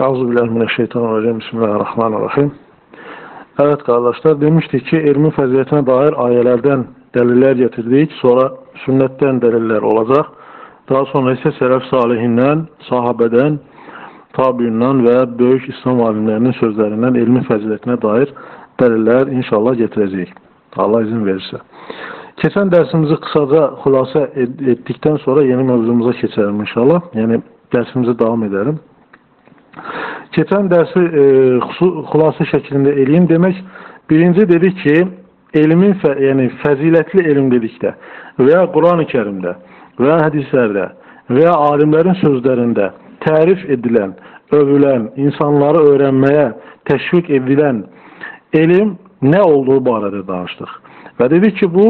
Euzubillahimineşşeytanirracim. Bismillahirrahmanirrahim. Evet kardeşler demiştik ki ilmin faziletine dair ayelerden deliller getirdik. Sonra sünnetten deliller olacak. Daha sonra ise selef salihinden, sahabeden, tabiinden ve büyük İslam alimlerinin sözlerinden ilmin faziletine dair deliller inşallah getireceğiz. Allah izin verirse. Geçen dersimizi kısaca hulasa ettikten sonra yeni mevzumuza geçelim inşallah. Yani dersimize devam edelim. Keçən dərsi e, xülasə şəklində eləyim. Demək, birinci dedik ki, elmin, fə, yəni fəzilətli elm dedikdə və ya Qurani-Kərimdə və ya hədislərdə və ya alimlərin sözlərində tərif edilən, övülən, insanları öyrənməyə təşviq edilən elm nə olduğu barədə danışdıq. Və dedik ki, bu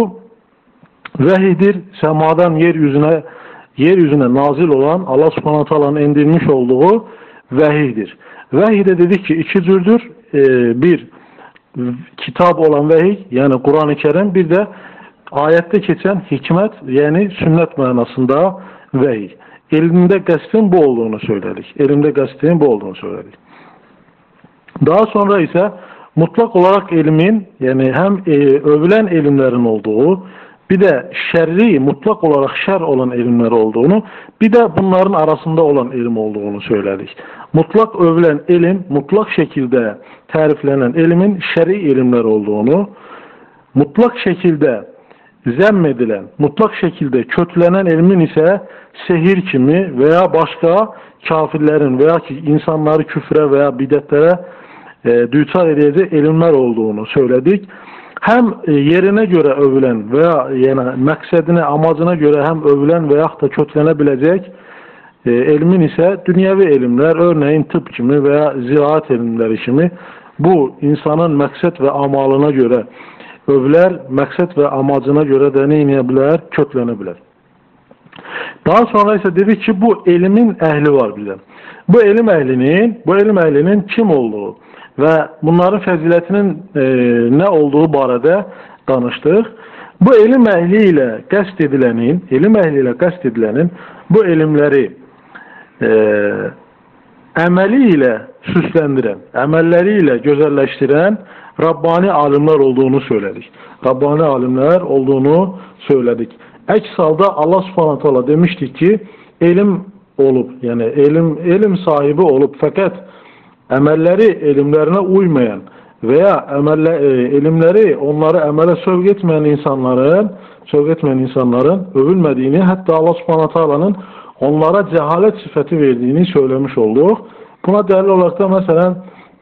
vəhidir, səmadan yer üzünə yer üzünə nazil olan Allah Subhanahu taalanın endirmiş olduğu vehiydir. Vehiy de dedik ki iki türdür. Ee, bir kitap olan vehiy yani Kur'an-ı Kerim bir de ayette geçen hikmet yani sünnet manasında vehiy. Elimde gazetin bu olduğunu söyledik. Elimde gazetin bu olduğunu söyledik. Daha sonra ise mutlak olarak ilmin yani hem e, övülen ilimlerin olduğu bir de şerri mutlak olarak şer olan ilimler olduğunu bir de bunların arasında olan ilim olduğunu söyledik. Mutlak övülen ilim mutlak şekilde tariflenen ilimin şer'i ilimler olduğunu mutlak şekilde zemmedilen, mutlak şekilde kötülenen ilmin ise sehir kimi veya başka kafirlerin veya ki insanları küfre veya bidetlere e, düçar edeceği ilimler olduğunu söyledik. həm e, yerinə görə övülən və ya yəni, məqsədinə, amacına görə həm övülən və yaxud da köklənə biləcək e, elmin isə dünyəvi elmlər, örneğin tıp kimi və ya ziraat elmləri kimi bu insanın məqsəd və amalına görə övlər, məqsəd və amacına görə də nə eləyə bilər? Köklənə bilər. Daha sonra isə dedik ki, bu elmin əhli var bizə. Bu elm əhlinin, bu elm əhlinin kim olduğu? Ve bunların faziletinin e, ne olduğu barədə danışdıq. Bu elim əhli ilə qəsd edilənin, elim əhli ilə qəsd edilənin bu elmləri e, əməli ilə süsləndirən, əməlləri ilə gözəlləşdirən Rabbani alimlər olduğunu söyledik. Rabbani alimlər olduğunu söyledik. Əks halda Allah subhanahu teala demiştik ki, elim olub, yəni elim, elim sahibi olub, fəqət əməlləri elmlərinə uymayan veya əmələ, e, elmləri onları əmələ sövq etməyən insanların, sövq etməyən insanların övülmədiyini, hətta Allah Subhanahu taalanın onlara cehalet sifəti verdiğini söylemiş olduq. Buna dəlil olaraq da məsələn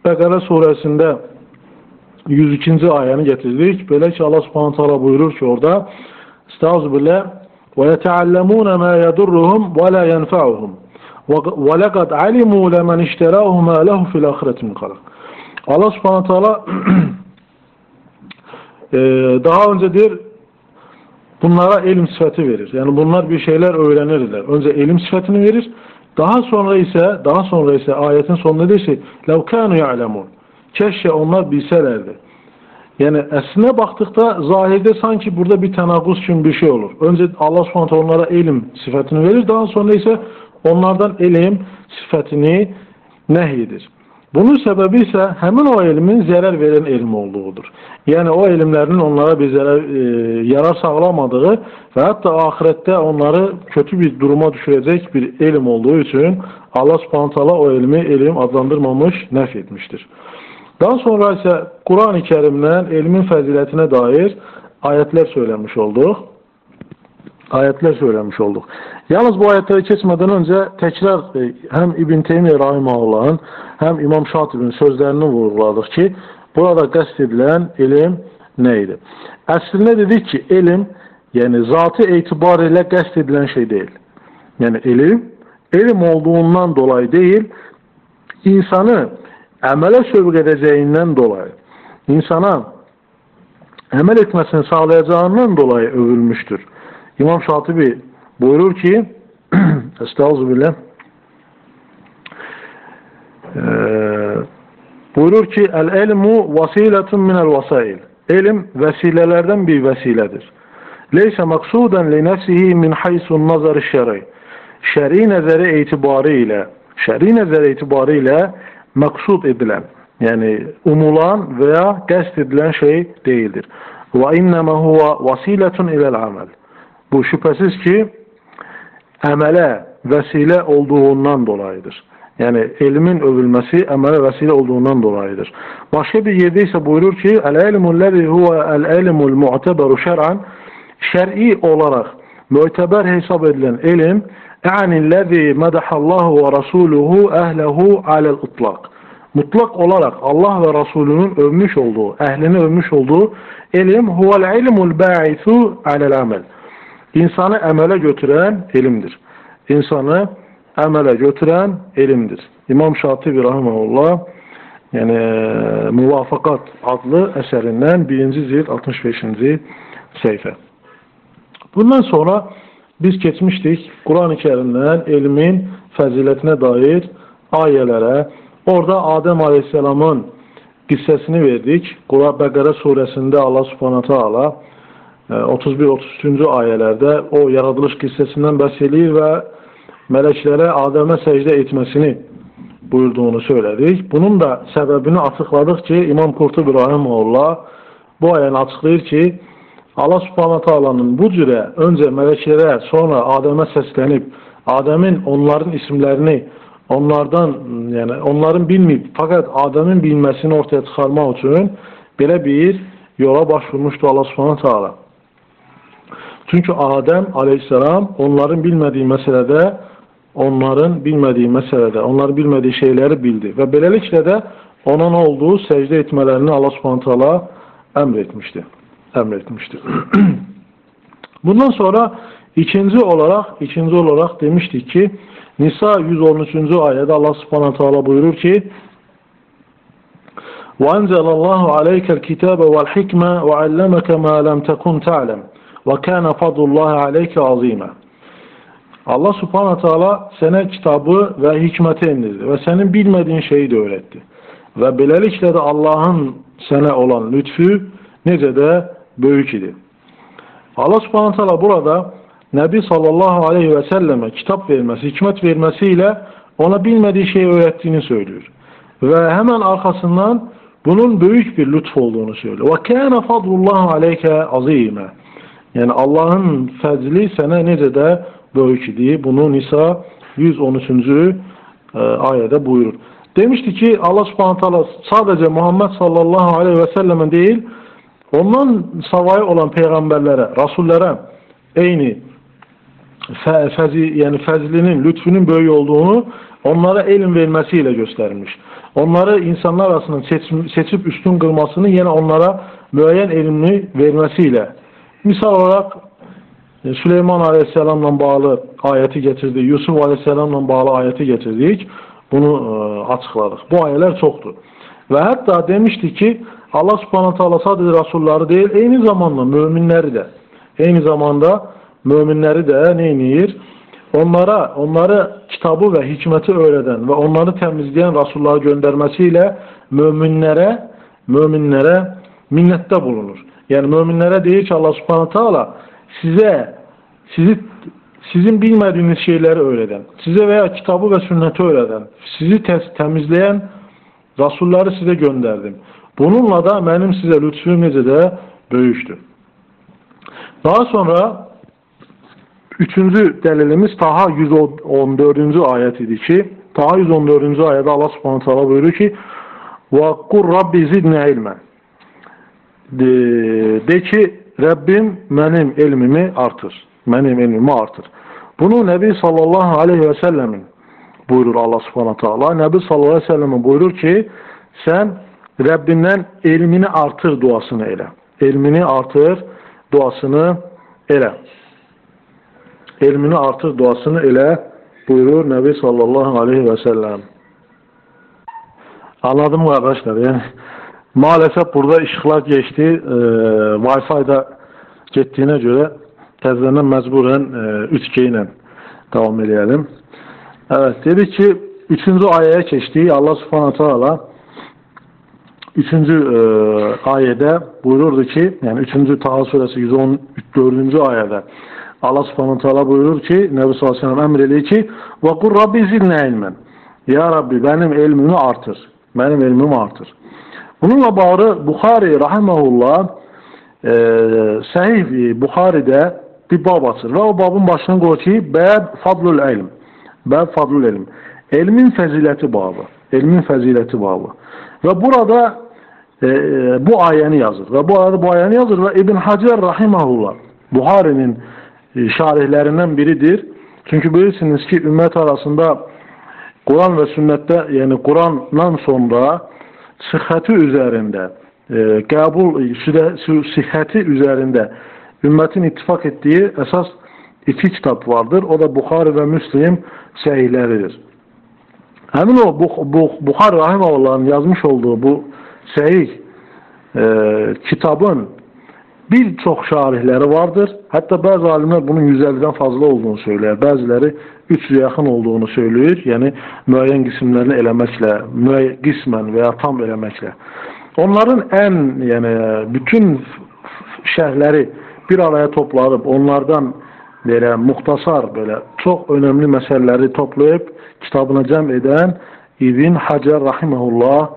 Bəqərə surəsində 102-ci ayəni getirdik. Belə ki Allah Subhanahu taala buyurur ki orada Estağfirullah ve yetaallemune ma yedurruhum ve la yenfa'uhum. وَلَقَدْ عَلِمُوا لَمَنْ اِشْتَرَاهُ مَا لَهُ فِي الْآخِرَةِ مِنْ قَلَقٍ Allah subhanahu teala e, daha öncedir bunlara ilim sıfatı verir. Yani bunlar bir şeyler öğrenirler. Önce ilim sıfatını verir. Daha sonra ise daha sonra ise ayetin sonunda diyor ki لَوْ كَانُوا يَعْلَمُونَ Keşke onlar bilselerdi. Yani esne baktıkta zahirde sanki burada bir tenakuz için bir şey olur. Önce Allah subhanahu onlara ilim sıfatını verir. Daha sonra ise onlardan elm sifətini nəhy edir. Bunun səbəbi isə həmin o elmin zərər verən elm olduğudur. Yəni o elmlərinin onlara bir zərər, e, yarar sağlamadığı və hətta axirətdə onları kötü bir duruma düşürəcək bir elm olduğu üçün Allah Subhanahu taala o elmi elm adlandırmamış, nəf etmişdir. Daha sonra isə Qurani Kərimdən elmin fəzilətinə dair ayətlər söyləmiş olduq. Ayətlər söyləmiş olduq. Yalnız bu ayetleri geçmeden önce tekrar e, hem İbn Teymiye Rahimahullah'ın hem İmam Şatibi'nin sözlerini vurguladık ki burada kastedilen ilim neydi? Aslında dedik ki ilim yani zatı itibariyle kastedilen şey değil. Yani ilim ilim olduğundan dolayı değil insanı emele sövk edeceğinden dolayı insana emel etmesini sağlayacağından dolayı övülmüştür. İmam Şatibi buyurur ki Estağfirullah ee, buyurur ki el ilmu vasiletun minel vasail ilim vesilelerden bir vesiledir. Leyse maksuden li nefsihi min haysun nazarı şer'i şer'i nezeri itibarı ile Şer'i nəzər etibarıyla maksud edilen, yani umulan veya qəsd edilen şey değildir. Ve innema huwa vasiletun ilel amel. Bu şüphesiz ki əmələ vesile olduğundan dolayıdır. Yani ilmin övülmesi əmələ vesile olduğundan dolayıdır. Başka bir yerde ise buyurur ki el-ilmul lezi huve el-ilmul mu'teberu şer'an şer'i olarak müteber hesap edilen ilim e'anillezi medahallahu ve rasuluhu ehlehu alel ıtlak. Mutlak olarak Allah ve Resulünün övmüş olduğu, ehlini övmüş olduğu ilim huvel ilmul ba'isu alel amel. İnsanı emele götüren ilimdir. İnsanı emele götüren ilimdir. İmam Şatibi Rahimahullah yani Muvafakat adlı eserinden birinci cilt 65. sayfa. Bundan sonra biz geçmiştik Kur'an-ı Kerim'den ilmin faziletine dair ayelere. Orada Adem Aleyhisselam'ın kissesini verdik. Kur'an Bekara suresinde Allah subhanahu teala 31-33-cü ayələrdə o yaradılış qissəsindən bəhs eləyir və mələklərə Adəmə səcdə etməsini buyurduğunu söylədik. Bunun da səbəbini açıqladıq ki, İmam Qurtub İbrahimoğlulla bu ayəni açıqlayır ki, Allah subhanət alanın bu cürə öncə mələklərə, sonra Adəmə səslənib, Adəmin onların isimlərini onlardan, yəni onların bilməyib, fəqət Adəmin bilməsini ortaya çıxarmaq üçün belə bir yola başvurmuşdu Allah subhanət alanın. Çünkü Adem aleyhisselam onların bilmediği meselede onların bilmediği meselede, onların bilmediği şeyleri bildi. Ve böylelikle de ona ne olduğu secde etmelerini Allah subhanahu teala emretmişti. Emretmişti. Bundan sonra ikinci olarak ikinci olarak demiştik ki Nisa 113. ayette Allah subhanahu teala buyurur ki وَاَنْزَلَ اللّٰهُ عَلَيْكَ الْكِتَابَ وَالْحِكْمَةِ وَعَلَّمَكَ مَا لَمْ تَكُنْ تَعْلَمْ وَكَانَ فَضُلُ اللّٰهِ عَلَيْكَ عَظ۪يمًا Allah subhanahu teala sana kitabı ve hikmeti indirdi ve senin bilmediğin şeyi de öğretti. Ve böylelikle de Allah'ın sana olan lütfü nece de büyük idi. Allah subhanahu teala burada Nebi sallallahu aleyhi ve selleme kitap vermesi, hikmet vermesiyle ona bilmediği şeyi öğrettiğini söylüyor. Ve hemen arkasından bunun büyük bir lütf olduğunu söylüyor. Ve kâne fadlullahu aleyke azîme. yani Allah'ın fezli sana nece de büyük idi. Bunu Nisa 113. E, ayette buyurur. Demişti ki Allah subhanahu teala sadece Muhammed sallallahu aleyhi ve selleme değil ondan savayı olan peygamberlere, rasullere aynı fe, fezi, yani lütfunun böyle olduğunu onlara ilim vermesiyle göstermiş. Onları insanlar arasında seçip, üstün kılmasını yine onlara müeyyen ilimli vermesiyle. Misal olarak e, Süleyman Aleyhisselam'la bağlı ayeti getirdik. Yusuf Aleyhisselam'la bağlı ayeti getirdik. Bunu e, açıkladık. Bu ayeler çoktur. Ve hatta demişti ki Allah subhanahu teala sadece Resulları değil aynı zamanda müminleri de aynı zamanda müminleri de neyniyir? Onlara, onları kitabı ve hikmeti öğreden ve onları temizleyen Resulları göndermesiyle müminlere müminlere minnette bulunur. Yani müminlere değil ki Allah subhanahu teala size sizi sizin bilmediğiniz şeyleri öğreden, size veya kitabı ve sünneti öğreden, sizi temizleyen Rasulları size gönderdim. Bununla da benim size lütfüm necə də böyükdür. Daha sonra üçüncü delilimiz Taha 114. ayet idi ki, Taha 114. ayette Allah subhanahu teala buyuruyor ki وَقُرْ Rabbi zidni ilmen de, de ki Rabbim benim ilmimi artır. Benim ilmimi artır. Bunu Nebi sallallahu aleyhi ve sellemin buyurur Allah subhanahu teala. Nebi sallallahu aleyhi ve sellemin buyurur ki sen Rabbinden ilmini artır duasını ele. İlmini artır duasını ele. İlmini artır duasını ele buyurur Nebi sallallahu aleyhi ve sellem. Anladım mı arkadaşlar? Yani Maalesef burada işgal geçti. Ee, e, Wi-Fi'da gittiğine göre tezlerine mecburen e, 3G ile devam edelim. Evet dedi ki 3. ayaya geçti. Allah subhanahu teala 3. E, ayede buyururdu ki yani 3. Taha suresi 114. ayede Allah subhanahu teala buyurur ki Nebi sallallahu aleyhi ve sellem emrediyor ki ve kur rabbi zilne ilmen. Ya Rabbi benim ilmimi artır. Benim ilmimi artır. Bununla bağlı Bukhari rahimehullah e, Sahih Bukhari'de bir bab açır ve o babın başına koyur ki Bab Fadlul İlm. Bab Fadlul İlm. Elmin fezileti babı. Elmin fezileti babı. Ve burada e, bu ayeni yazır. Ve bu arada bu ayeni yazır ve İbn Hacer rahimahullah Buhari'nin e, şarihlerinden biridir. Çünkü bilirsiniz ki ümmet arasında Kur'an ve sünnette yani Kur'an'dan sonra sıhhəti üzərində e, qəbul südə, sıhhəti üzərində ümmətin ittifak etdiyi əsas iki kitab vardır. O da Buxari və Müslim səhihləridir. Həmin o Buxari Rahimavullahın yazmış olduğu bu səhih e, kitabın bir çox şarihləri vardır. Hətta bəzi alimlər bunun 150-dən fazla olduğunu söyləyir. Bəziləri 300-ə yaxın olduğunu söyləyir, yəni müəyyən qismlərini eləməklə, müəyyən qismən və ya tam eləməklə. Onların ən, yəni bütün şərhləri bir araya toplanıb, onlardan belə muxtasar, belə çox önəmli məsələləri toplayıb kitabına cəm edən İbn Hacer rahimehullah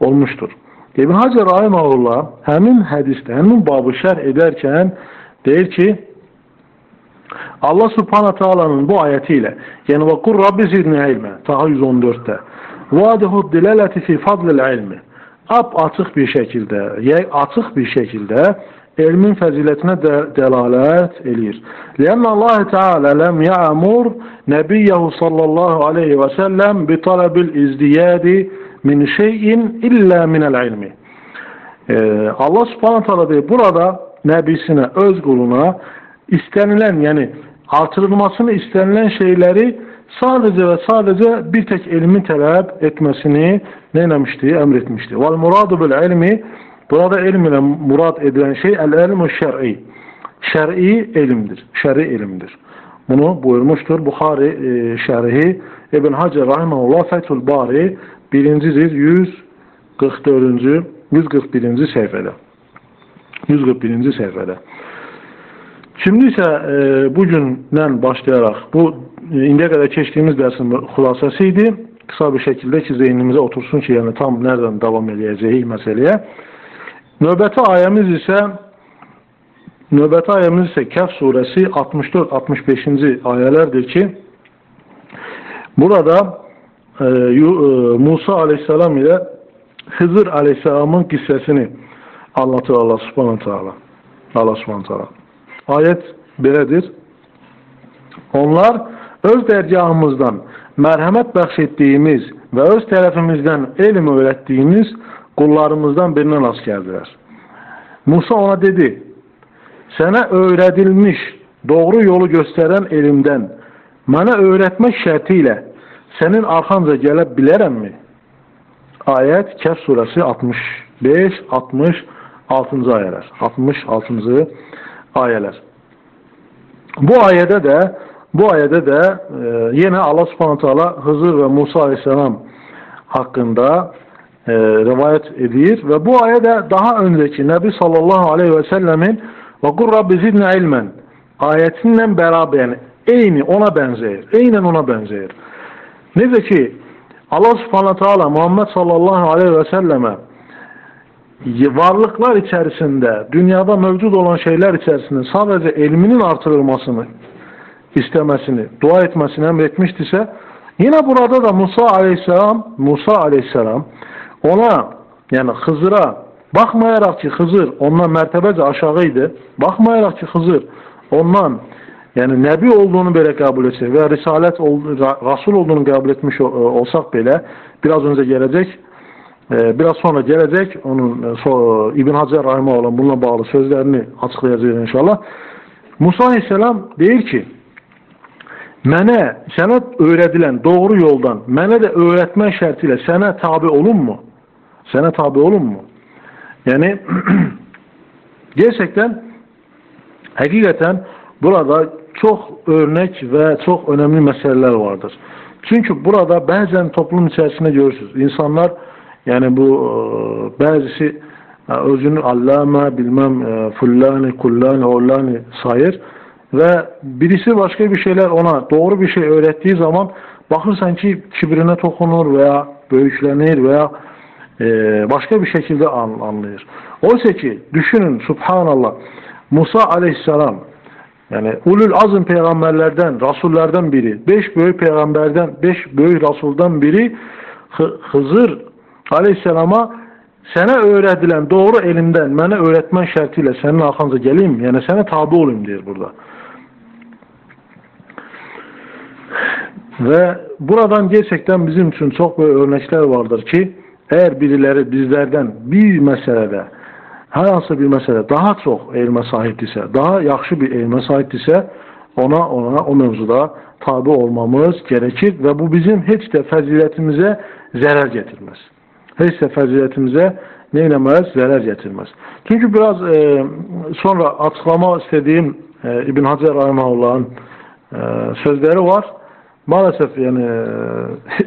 olmuşdur. İbn Hacer rahimehullah həmin hədisdə, həmin babı şərh edərkən deyir ki, Allah subhanahu Taala'nın bu ayetiyle yani ve kur rabbi zidni ilme Taha 114'te vadihu dilaleti fi fadlil ilmi ap açık bir şekilde açık bir şekilde ilmin faziletine de, delalet eləyir. Lənə Allah Teala lem ya'mur nebiyyehu sallallahu aleyhi ve sellem bi talabil izdiyadi min şeyin illa minel ilmi. Ee, Allah subhanahu teala burada nebisine, öz kuluna istenilen yani artırılmasını istenilen şeyleri sadece ve sadece bir tek ilmi talep etmesini neylemişti, emretmişti. Vel muradu bil ilmi Burada ilim ile murat edilen şey el-ilmu şer'i. Şer'i ilimdir. Şer'i ilimdir. Bunu buyurmuştur Bukhari e, şerhi İbn Hacer Rahimahullah Fethül Bari birincidir 144. 141. sayfada. 141. sayfada. Şimdi ise e, bugünden başlayarak bu e, indiye kadar geçtiğimiz dersin hulasasıydı. Kısa bir şekilde ki zihnimize otursun ki yani tam nereden devam edeceği meseleye. Növbəti ayəmiz isə növbəti ayəmiz isə Kəf surəsi 64-65-ci ayələrdir ki, burada e, e, Musa aleyhisselam ilə Hızır aleyhisselamın qissəsini anlatır Allah subhanahu ta'ala. Allah subhanahu ta'ala. Ayet belədir. Onlar öz dərgahımızdan mərhəmət bəxş etdiyimiz və öz tərəfimizdən elm öyrətdiyimiz kullarımızdan birine rast geldiler. Musa ona dedi, sana öğretilmiş doğru yolu gösteren elimden bana öğretmek şartıyla senin arkanca gelip bilerem mi? Ayet Kehf suresi 65 66. ayeler. 66. ayeler. Bu ayede de bu ayede de e, yine Allah Subhanahu Teala Hızır ve Musa Aleyhisselam hakkında e, rivayet edilir ve bu ayede daha önceki Nebi sallallahu aleyhi ve sellemin ve kur Rabbi zidne ilmen ayetinden beraber yani eyni ona benzer. Eynen ona benzer. Neyse ki Allah subhanahu teala Muhammed sallallahu aleyhi ve selleme varlıklar içerisinde, dünyada mevcut olan şeyler içerisinde sadece ilminin artırılmasını istemesini, dua etmesini emretmiştise yine burada da Musa aleyhisselam Musa aleyhisselam ona yani Hızır'a bakmayarak ki Hızır ondan mertebece aşağıydı. Bakmayarak ki Hızır ondan yani Nebi olduğunu böyle kabul etse ve Risalet Rasul olduğunu kabul etmiş olsak bile biraz önce gelecek e, biraz sonra gelecek onun e, İbn Hacer Rahimahullah'ın bununla bağlı sözlerini açıklayacağız inşallah. Musa Aleyhisselam deyir ki Mənə sənə öyrədilen doğru yoldan mənə de öğretme şartıyla sənə tabi olun mu? Sana tabi olun mu? Yani gerçekten hakikaten burada çok örnek ve çok önemli meseleler vardır. Çünkü burada bazen toplum içerisinde görürsünüz. İnsanlar yani bu e, bazısı e, özünü allame bilmem e, fullani kullani ollani sayır ve birisi başka bir şeyler ona doğru bir şey öğrettiği zaman Baxırsan ki, kibrinə toxunur veya böyüklənir veya e, başka bir şekilde an, anlayır. Oysa ki, düşünün subhanallah, Musa aleyhisselam, yani ulul azım peygamberlerden, rasullerden biri, beş büyük peygamberden, beş büyük rasuldan biri Hızır aleyhisselama sana öğretilen doğru elimden bana öğretmen şartıyla senin arkanıza geleyim, yani sana tabi olayım diyor burada. Ve buradan gerçekten bizim için çok böyle örnekler vardır ki eğer birileri bizlerden bir meselede herhangi bir mesele daha çok elme sahipdirsə, daha yaxşı bir elme sahipdirsə, ona ona o mevzuda tabi olmamız gerekir ve bu bizim hiç de faziletimize zarar getirmez. Hiç de faziletimize neylemez? Zarar getirmez. Çünkü biraz e, sonra açıklama istediğim e, İbn Hacer Rahimahullah'ın e, sözleri var. Maalesef yani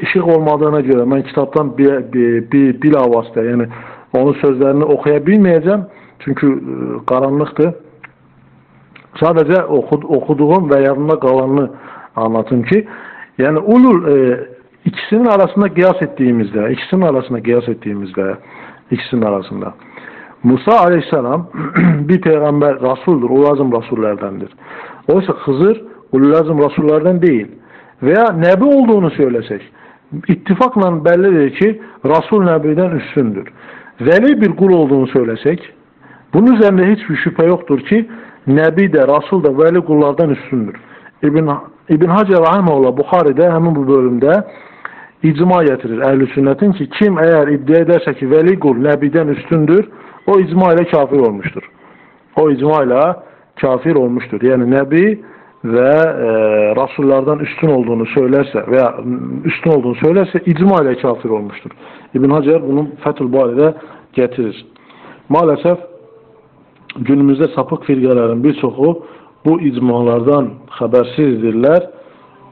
ışık olmadığına göre ben kitaptan bir, bir, bir bilavasıta yani onun sözlerini okuyabilmeyeceğim. Çünkü e, karanlıktı. Sadece okud, okuduğum ve yanında kalanını anlatayım ki yani ulul e, ikisinin arasında kıyas ettiğimizde ikisinin arasında kıyas ettiğimizde ikisinin arasında Musa aleyhisselam bir peygamber rasuldur. O lazım rasullerdendir. Oysa Hızır o lazım rasullerden değil veya nebi olduğunu söylesek ittifakla bellidir ki Rasul Nebi'den üstündür. Veli bir kul olduğunu söylesek bunun üzerinde hiçbir şüphe yoktur ki Nebi de Rasul da veli kullardan üstündür. İbn, İbn Hacer Rahimahullah Bukhari'de hemen bu bölümde icma getirir ehl sünnetin ki kim eğer iddia ederse ki veli kul Nebi'den üstündür o icma ile kafir olmuştur. O icma ile kafir olmuştur. Yani Nebi ve e, Rasullardan üstün olduğunu söylerse veya üstün olduğunu söylerse icma ile kafir olmuştur. İbn Hacer bunu Fethül Bari'de getirir. Maalesef günümüzde sapık firqələrin bir çoxu bu icmalardan xəbərsizdirlər.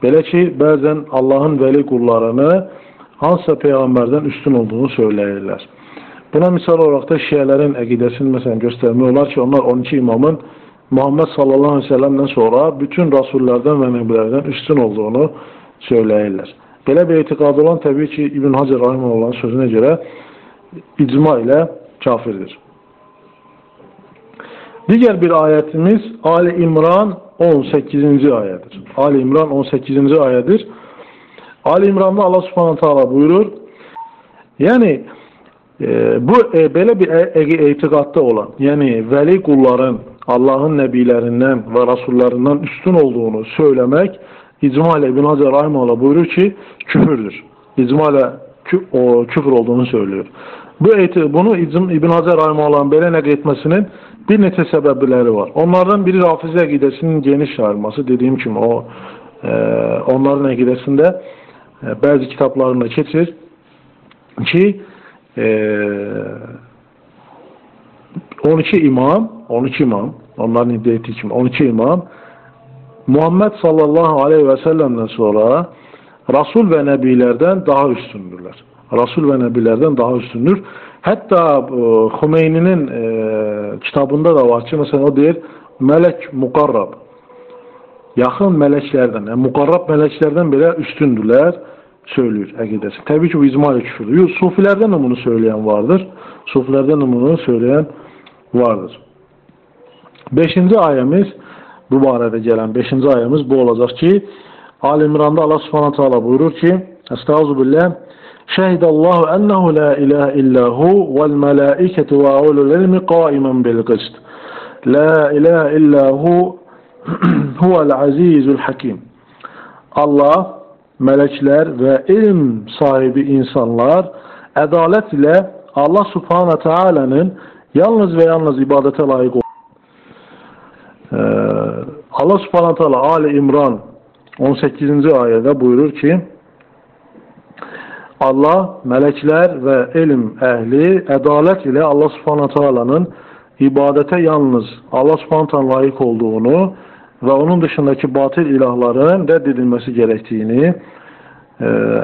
Belə ki, bəzən Allahın vəli qullarını hansısa peyğəmbərdən üstün olduğunu söyləyirlər. Buna misal olarak da Şiələrin əqidəsini məsələn göstərmək olar ki, onlar 12 imamın Muhammed sallallahu aleyhi ve sellem'den sonra bütün rasullerden ve nebilerden üstün olduğunu söyleyirler. Belə bir etiqad olan təbii ki, İbn Hacer Rahimahullah'ın sözüne göre icma ile kafirdir. Diğer bir ayetimiz Ali İmran 18. ayettir. Ali İmran 18. ayettir. Ali İmran'da Allah subhanahu teala buyurur. Yani e, bu e, böyle bir e, e, etikatta olan yani veli kulların Allah'ın nebilerinden ve rasullarından üstün olduğunu söylemek icma İbn Hacer Rahimahullah buyurur ki küfürdür. İcma kü, o, küfür olduğunu söylüyor. Bu eti, bunu İbn Hacer Rahimahullah'ın böyle nakletmesinin bir nete sebepleri var. Onlardan biri Rafize gidesinin geniş yayılması. Dediğim gibi o e, onların akidesinde e, bazı kitaplarında geçir ki e, 12 imam 12 imam onların iddia ettiği gibi 12 imam Muhammed sallallahu aleyhi ve sellem'den sonra Rasul ve Nebilerden daha üstündürler. Rasul ve Nebilerden daha üstündür. Hətta e, Xumeyninin e, kitabında da var ki, məsələn, o deyir, mələk müqarrab, yaxın mələklərdən, yəni müqarrab mələklərdən belə üstündürlər, söylüyür əqidəsi. Təbii ki, bu icmal küfürdür. Yox, sufilərdən də bunu söyləyən vardır. Sufilərdən də bunu söyləyən vardır. Beşinci ayəmiz, bu barədə gələn beşinci ayəmiz bu olacaq ki, Ali İmranda Allah subhanətə ala buyurur ki, Əstəğzubilləh, la ilahe illa hu vel melaiketu ve ulul ilmi qaimen bil qist La ilahe illa hu huvel azizul hakim Allah, melekler ve ilim sahibi insanlar adalet ile Allah subhanahu teala'nın yalnız ve yalnız ibadete layık ee, Allah subhanahu teala Ali İmran 18. ayette buyurur ki Allah, mələklər və elm əhli ədalət ilə Allah subhanətə alanın ibadətə yalnız Allah subhanətən layiq olduğunu və onun dışındakı batil ilahların rədd edilməsi gərəkdiyini ə,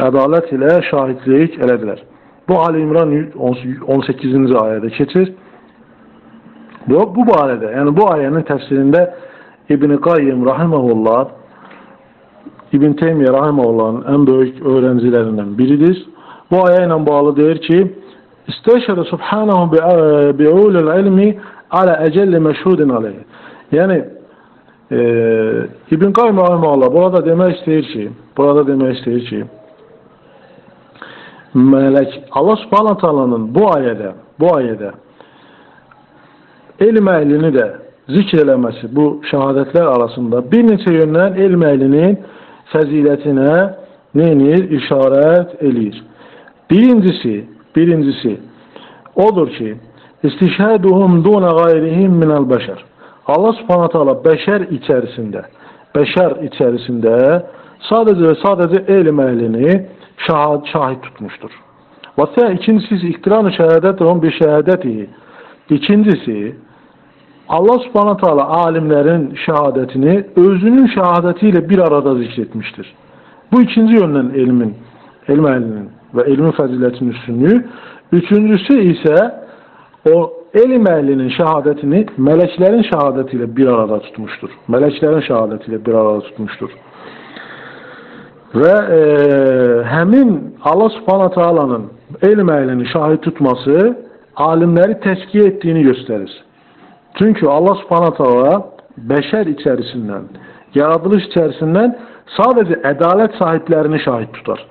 ədalət ilə şahidlik elədilər. Bu Ali İmran 18-ci ayədə keçir. Bu, bu barədə, yəni bu ayənin təfsirində İbn-i Qayyim Rahiməhullah İbn Teymiyye Rahimahullah'ın en büyük öğrencilerinden biridir. Bu ayayla bağlı der ki İsteşhede subhanahu bi'ulul ilmi ala ecelli meşhudin aleyh. Yani e, İbn Kayyum Rahimahullah burada demek istəyir ki, burada demek istəyir ki, melek Allah Subhanahu Taala'nın bu ayede, bu ayede elm ehlini de zikr bu şehadetler arasında bir neçə yöndən elm ehlinin fəzilətinə neyinir? İşarət eləyir. Birincisi, birincisi odur ki, istişhəduhum dunə qayrihim minəl bəşər. Allah subhanət hala bəşər içərisində, bəşər içərisində sadəcə və sadəcə elm əhlini şahid, şahid tutmuşdur. Və sə ikincisi iqtiran-ı şəhədət onun bir şəhədətihi. İkincisi, Allah subhanahu teala alimlerin şehadetini özünün şehadetiyle bir arada zikretmiştir. Bu ikinci yönden ilmin, ilm ehlinin ve ilmin faziletinin üstünlüğü. Üçüncüsü ise o ilim ehlinin şehadetini meleklerin şehadetiyle bir arada tutmuştur. Meleklerin şehadetiyle bir arada tutmuştur. Ve e, hemin Allah subhanahu teala'nın ilim ehlini şahit tutması alimleri teskiye ettiğini gösterir. Çünkü Allah subhanahu teala beşer içerisinden, yaratılış içerisinden sadece adalet sahiplerini şahit tutar.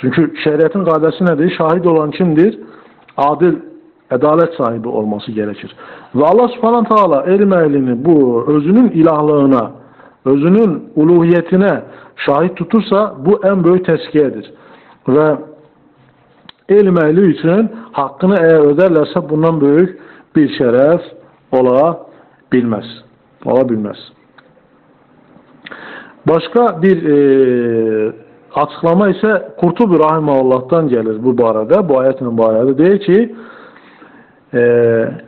Çünkü şeriatın gadesi nedir? Şahit olan kimdir? Adil, adalet sahibi olması gerekir. Ve Allah subhanahu teala ilim ehlini bu özünün ilahlığına, özünün uluhiyetine şahit tutursa bu en büyük teskiyedir. Ve ilim ehli için hakkını eğer öderlerse bundan büyük bir şeref olabilmez. Olabilmez. Başka bir e, açıklama ise Kurtubi Rahimahullah'tan gelir bu barada. Bu bu ayette diyor ki e,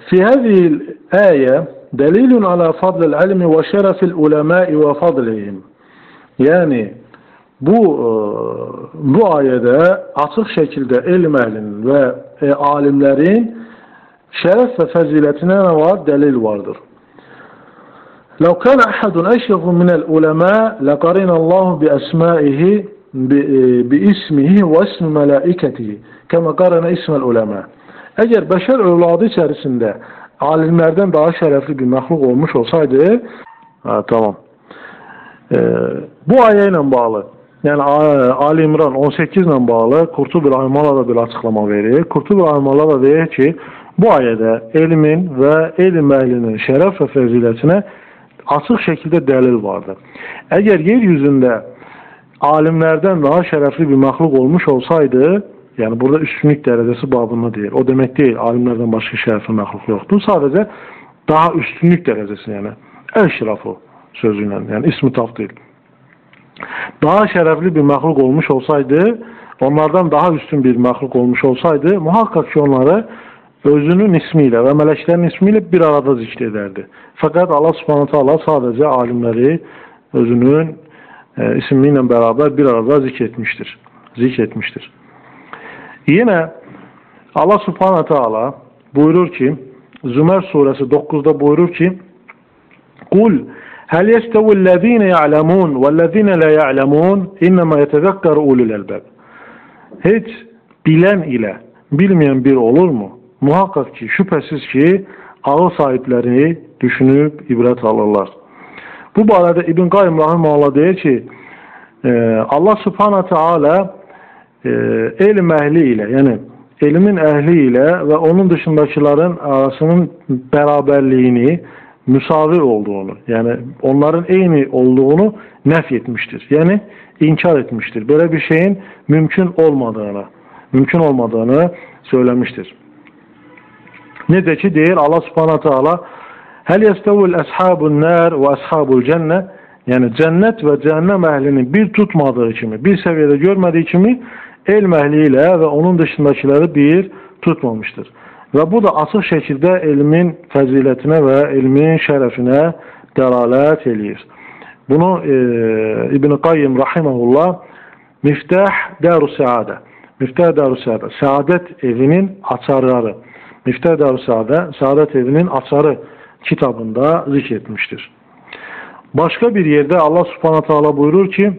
fi hadhihi ayet delilun ala fadlil ilmi ve şerefil ulemai ve fadlihim. Yani bu e, bu ayede açık şekilde ilim ehlinin ve e, alimlerin şeref ve faziletine ne var? Delil vardır. لو كان أحد أشرف من العلماء لقرن الله بأسمائه باسمه واسم ملائكته كما قرن اسم العلماء eğer beşer evladı içerisinde alimlerden daha şerefli bir mahluk olmuş olsaydı ha, tamam ee, bu ayeyle bağlı yani Ali İmran 18 ile bağlı Kurtubi Rahimullah da bir açıklama verir. Kurtubi Rahimullah da diyor ki bu ayede ilmin ve ilim ehlinin şeref ve faziletine açık şekilde delil vardır. Eğer yeryüzünde alimlerden daha şerefli bir mahluk olmuş olsaydı, yani burada üstünlük derecesi babında değil. O demek değil, alimlerden başka şerefli mahluk yoktu. Sadece daha üstünlük derecesi yani. Eşrafı sözüyle yani ismi taftil. Daha şerefli bir mahluk olmuş olsaydı, onlardan daha üstün bir mahluk olmuş olsaydı muhakkak ki onları özünün ismiyle ve meleklerin ismiyle bir arada zikrederdi. Fakat Allah subhanahu teala sadece alimleri özünün e, ismiyle beraber bir arada zikretmiştir. Zikretmiştir. Yine Allah subhanahu teala buyurur ki Zümer suresi 9'da buyurur ki Kul hel yestevillezine ya'lemun vellezine la ya'lemun innema yetezekkeru ulul elbab Hiç bilen ile bilmeyen bir olur mu? Muhakkak ki şüphesiz ki ağıl sahiplerini düşünüp ibret alırlar. Bu barədə İbn Qayyim rahimehullah deyir ki, e, Allah Subhanahu Teala e, elm əhli ilə, yəni elmin əhli ilə və onun dışındakilərin arasının bərabərliyini, müsavi olduğunu, yəni onların eyni olduğunu nəf etmişdir. Yəni inkar etmiştir. Böyle bir şeyin mümkün olmadığını, mümkün olmadığını söylemiştir. Necə ki deyir Allah Subhanahu taala Həl yestevul ashabun nar və ashabul cənnə Yəni cənnət və cəhənnəm əhlinin bir tutmadığı kimi, bir səviyyədə görmədiyi kimi elm əhli ilə və onun dışındakiləri bir tutmamışdır. Və bu da açıq şəkildə elmin fəzilətinə və elmin şərəfinə dəlalət eləyir. Bunu e, İbn Qayyim rahimehullah Miftah Saada, Miftah Darus Saada, Saadət evinin açarları Miftah Darüsa'da Saadet Evi'nin Asarı kitabında zikretmiştir. Başka bir yerde Allah subhanahu teala buyurur ki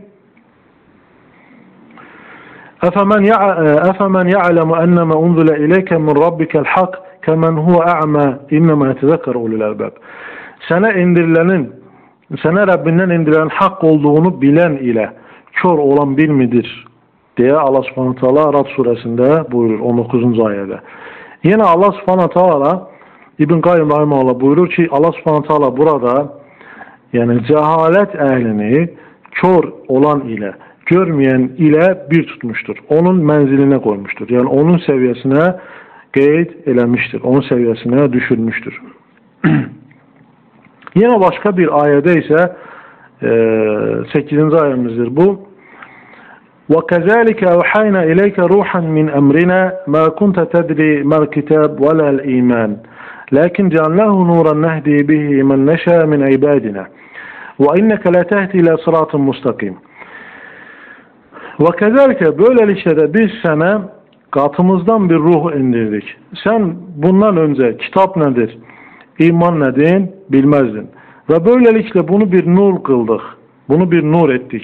أفمن يع- أفمن يعلم أن ما أنزل إليك من ربك الحق كمن هو أعمى إنما يتذكر أولي الألباب Sana indirilenin, sana Rabbinden indirilen hak olduğunu bilen ile kör olan bir midir? diye Allah subhanahu teala Rad suresinde buyurur 19. ayette. Yine Allah subhanahu teala İbn Qayyim Rahimahullah buyurur ki Allah subhanahu teala burada yani cehalet ehlini kör olan ile görmeyen ile bir tutmuştur. Onun menziline koymuştur. Yani onun seviyesine qeyd eləmiştir. Onun seviyesine düşürmüştür. Yine başka bir ayede ise e, 8. ayemizdir bu. وكذلك أوحينا إليك روحا من أمرنا ما كنت تدري ما الكتاب ولا الإيمان لكن جعلناه نورا نهدي به من نشاء من عبادنا وإنك لا تهدي إلى صراط مستقيم وكذلك böylelikle de biz sana katımızdan bir ruh indirdik. Sen bundan önce kitap nedir, iman nedir bilmezdin. Ve böylelikle bunu bir nur kıldık. Bunu bir nur ettik.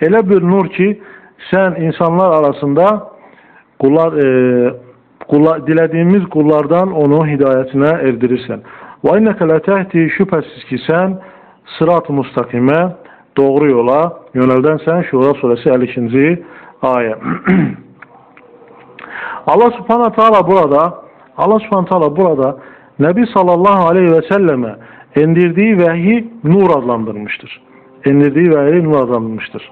Elə bir nur ki sen insanlar arasında kullar, e, kullar dilediğimiz kullardan onu hidayetine erdirirsen. Ve inneke la tehti şüphesiz ki sen sırat-ı mustakime doğru yola yöneldensen Şura suresi 52. ayet. Allah subhanahu teala burada Allah subhanahu teala burada Nebi sallallahu aleyhi ve selleme indirdiği vehyi nur adlandırmıştır. İndirdiği vehyi nur adlandırmıştır.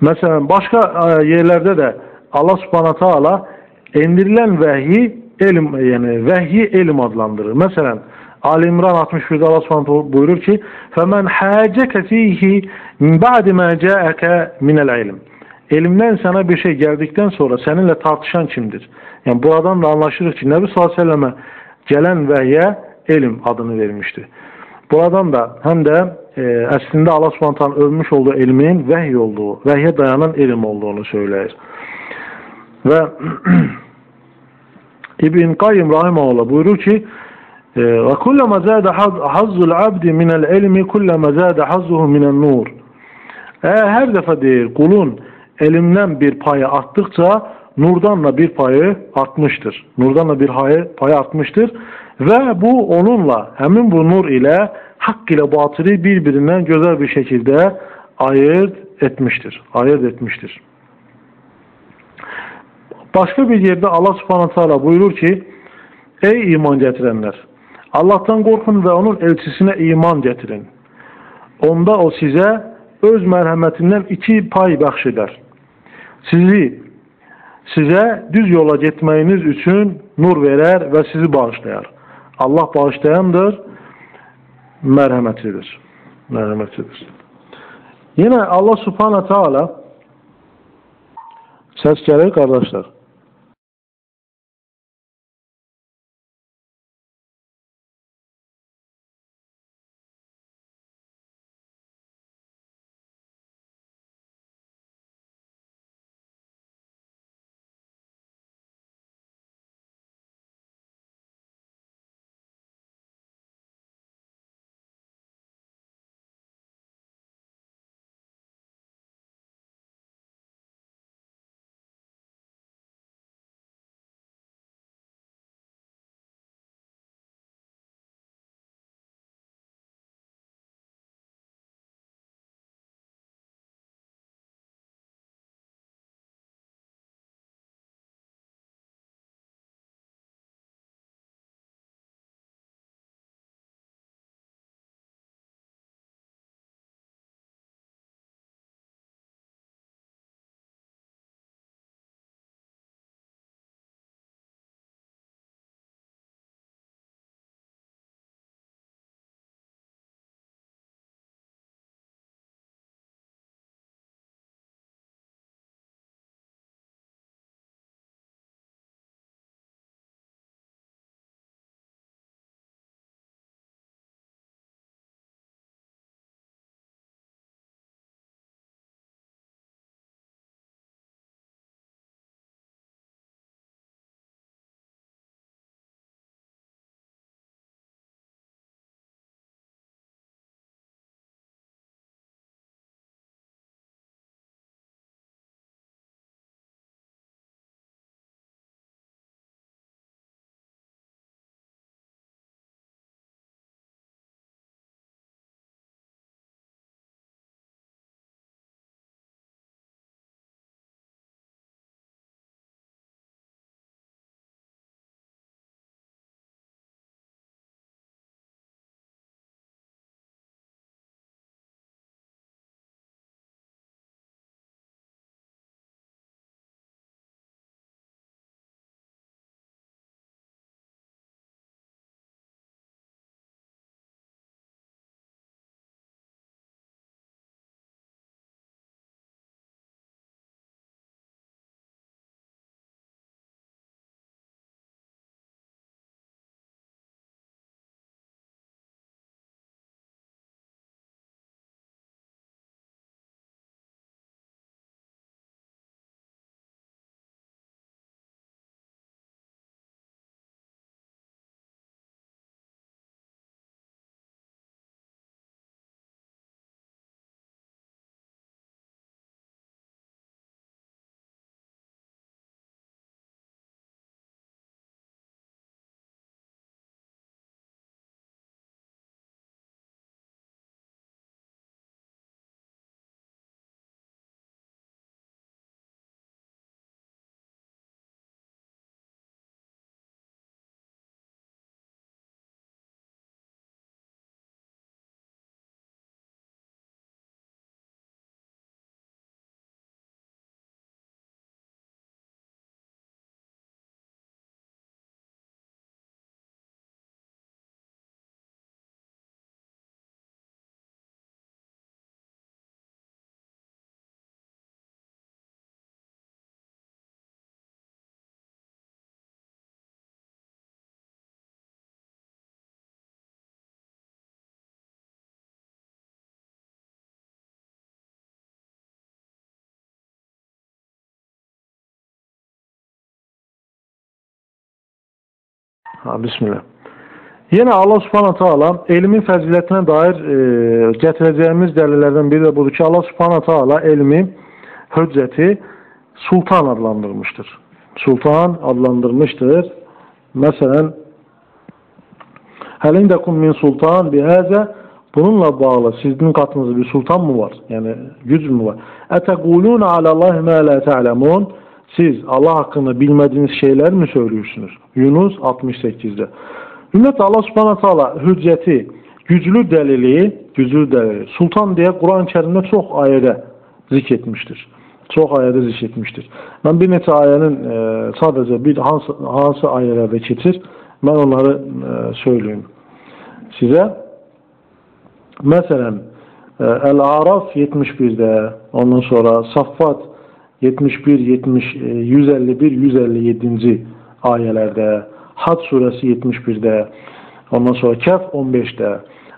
Mesela başka e, yerlerde de Allah subhanahu teala indirilen vehyi elim yani vehyi elim adlandırır. Mesela Ali İmran 61'de Allah subhanahu teala buyurur ki فَمَنْ حَاجَكَ ف۪يهِ مِنْ بَعْدِ مَا جَاءَكَ مِنَ الْعِلْمِ Elimden sana bir şey geldikten sonra seninle tartışan kimdir? Yani buradan da anlaşılır ki Nebi sallallahu aleyhi ve selleme gelen vehye elim adını vermişti. Buradan da hem de e, aslında Allah subhanahu ölmüş olduğu ilmin vehy olduğu, vehye dayanan ilim olduğunu söyler. Ve İbn Kayyim Rahimahullah buyurur ki ve kullama zâde hazzul abdi minel ilmi kullama zâde hazzuhu minen nur. E, her defa değil kulun elimden bir payı arttıkça nurdan da bir payı artmıştır. Nurdan da bir payı, payı artmıştır. Ve bu onunla hemin bu nur ile hak ile batılı birbirinden güzel bir şekilde ayırt etmiştir. Ayırt etmiştir. Başka bir yerde Allah subhanahu teala buyurur ki Ey iman getirenler! Allah'tan korkun ve onun elçisine iman getirin. Onda o size öz merhametinden iki pay bəxş Sizi size düz yola gitmeyiniz için nur verer ve sizi bağışlayar. Allah bağışlayandır, merhametlidir. Merhametlidir. Yine Allah subhanahu teala ses gelir kardeşler. Ha, bismillah. Yine Allah subhanahu taala elmin fəzilətinə dair e, gətirəcəyimiz dəlillərdən biri də budur ki, Allah subhanahu taala elmi, hüccəti sultan adlandırmıştır. Sultan adlandırmıştır. Məsələn, Həlindekum min sultan bihəzə bununla bağlı sizin katınızda bir sultan mı var? Yani güc mü var? Etegulun alallahi ma la ta'lemun siz Allah hakkında bilmediğiniz şeyler mi söylüyorsunuz? Yunus 68'de. Ümumiyyətlə Allah Subhanahu taala hüccəti, güclü dəlili, güclü dəlili sultan deyə Quran-Kərimdə çox ayədə zikr etmişdir. Çox ayədə zikr etmişdir. Bir neçə ayənin e, sadəcə bir hansı hansı ayələrdə keçir, mən onları e, söyləyim sizə. Məsələn, e, Əl-Araf 71-də, ondan sonra Saffat 71, 70, 151, 157-ci ayələrdə, Had surəsi 71-də, ondan sonra Kəf 15-də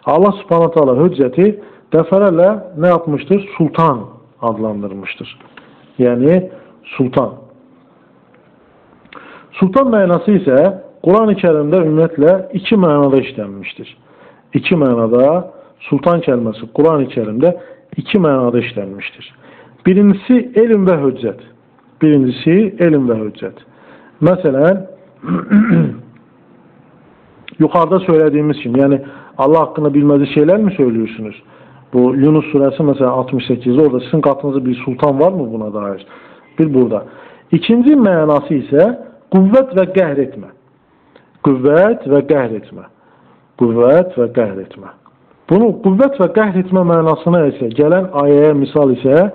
Allah subhanahu taala hüccəti dəfələrlə nə yapmışdır? Sultan adlandırmışdır. Yəni sultan. Sultan mənası isə Quran-ı Kərimdə ümumiyyətlə iki mənada işlənmişdir. İki mənada sultan kəlməsi Quran-ı Kərimdə iki mənada işlənmişdir. Birincisi elm və hüccət. Birincisi elm və hüccət. Məsələn, yukarıda söylediğimiz için yani Allah hakkında bilmediği şeyler mi söylüyorsunuz? Bu Yunus suresi mesela 68 orada sizin katınızda bir sultan var mı buna dair? Bir burada. İkinci manası ise kuvvet ve qəhretmə. Kuvvet ve qəhretmə. Kuvvet ve qəhretmə. Bunu kuvvet ve qəhretmə mənasına ise gelen ayeye misal ise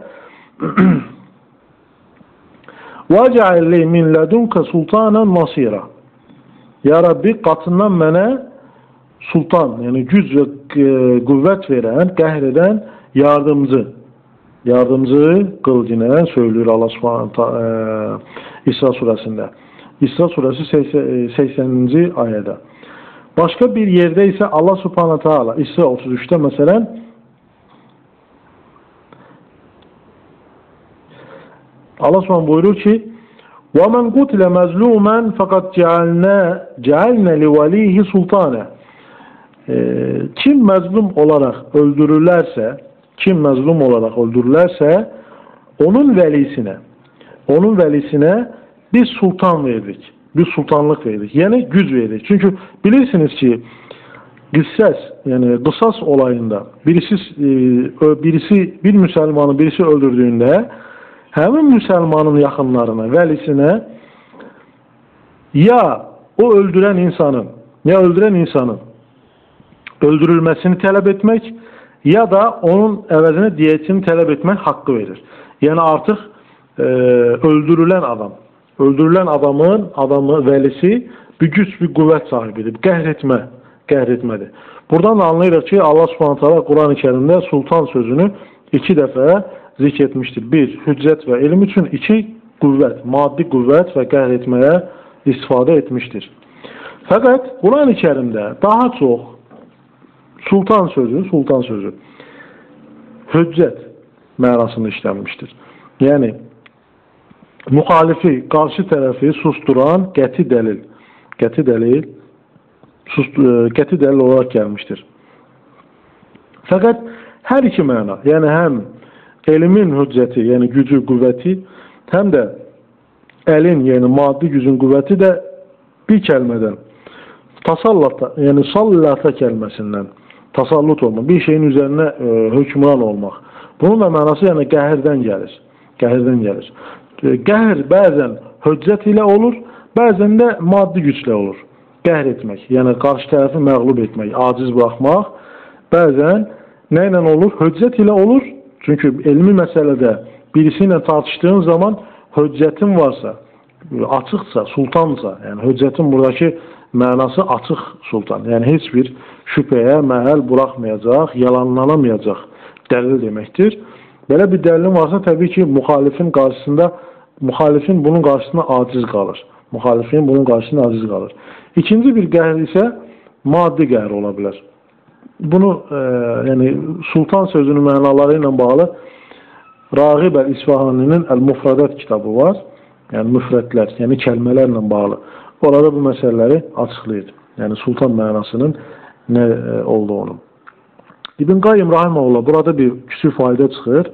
وَاجَعَلْ لِي مِنْ لَدُنْكَ سُلْطَانًا نَصِيرًا Ya Rabbi katından mənə sultan, yani güc ve e, kuvvet veren, qəhr yardımcı, yardımcı qıl dinə söylüyor Allah Subhanahu e, İsra surəsində. İsra suresi 80. E, ayədə. Başka bir yerde ise Allah Subhanahu Teala İsra 33'te mesela Allah Subhanahu buyurur ki وَمَنْ قُتْلَ مَزْلُومًا فَقَدْ جَعَلْنَا جَعَلْنَا لِوَلِيهِ سُلْطَانًا Kim mezlum olarak öldürürlerse, kim mezlum olarak öldürürlerse onun velisine, onun velisine bir sultan verdik. Bir sultanlık verdik. Yani güç verdik. Çünkü bilirsiniz ki Kısas yani kısas olayında birisi e, birisi bir Müslümanı birisi öldürdüğünde həmin müsəlmanın yaxınlarına, vəlisinə ya o öldürən insanın, ya öldürən insanın öldürülməsini tələb etmək, ya da onun əvəzinə diyetini tələb etmək haqqı verir. Yəni artıq e, öldürülən adam, öldürülən adamın, adamı, vəlisi bir güc, bir qüvvət sahibidir. Qəhr etmə, qəhr etmədir. Buradan anlayırıq ki, Allah Subhanahu taala Quran-ı Kərimdə sultan sözünü iki dəfə zikretmiştir. Bir, hüccət və elm üçün. iki qüvvət, maddi qüvvət və qəhr etməyə istifadə etmişdir. Fəqət Quran-ı Kərimdə daha çox sultan sözü, sultan sözü hüccət mənasında işlənmişdir. Yəni müxalifi, qarşı tərəfi susturan qəti dəlil, qəti dəlil, sust, e, qəti dəlil olaraq gəlmişdir. Fəqət hər iki məna, yəni həm elmin hüccəti, yəni gücü, qüvvəti, həm də əlin, yəni maddi gücün qüvvəti də bir kəlmədən tasallata, yəni sallata kəlməsindən tasallut olmaq, bir şeyin üzərinə e, hökmran olmaq. Bunun da mənası yəni qəhərdən gəlir. Qəhərdən gəlir. E, qəhər bəzən hüccət ilə olur, bəzən də maddi güclə olur. Qəhr etmək, yəni qarşı tərəfi məğlub etmək, aciz buraxmaq. Bəzən nə ilə olur? Hüccət ilə olur, çünkü elmi meselede birisiyle tartıştığın zaman hüccetin varsa, açıksa, sultansa, yani hüccetin buradaki mənası açıq sultan. Yəni heç bir şübhəyə məhəl buraxmayacaq, yalanlanamayacaq dəlil deməkdir. Belə bir dəlilin varsa təbii ki, müxalifin qarşısında müxalifin bunun qarşısında aciz qalır. Müxalifin bunun qarşısında aciz qalır. İkinci bir qəhr isə maddi qəhr ola bilər bunu e, yəni sultan sözünün mənaları ilə bağlı Rağib əl-İsfahaninin Əl-Mufradat kitabı var. Yəni müfrətlər, yəni kəlmələrlə bağlı. Orada bu məsələləri açıqlayır. Yəni sultan mənasının nə e, olduğunu. İbn Qayyim rahimeullah burada bir küçük fayda çıxır.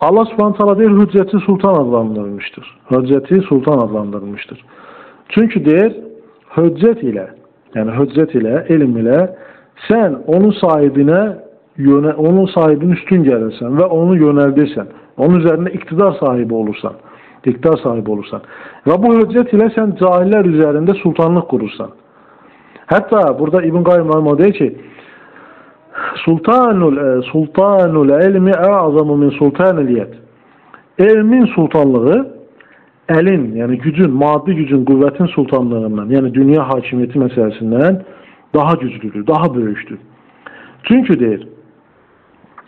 Allah Subhanahu taala deyir, hüccəti sultan adlandırılmışdır. Hüccəti sultan adlandırılmışdır. Çünki deyir, hüccət ilə, yəni hüccət ilə, elm ilə sen onun sahibine yöne, onun sahibinin üstün gelirsen ve onu yöneldirsen, onun üzerine iktidar sahibi olursan, iktidar sahibi olursan ve bu hüccet ile sen cahiller üzerinde sultanlık kurursan. Hatta burada İbn Rahimah diyor ki Sultanul e, sultanul ilmi a'zamu min sultanil yed. Elmin sultanlığı elin yani gücün, maddi gücün, kuvvetin sultanlığından yani dünya hakimiyeti meselesinden daha güçlüdür, daha büyüktür. Çünkü değil.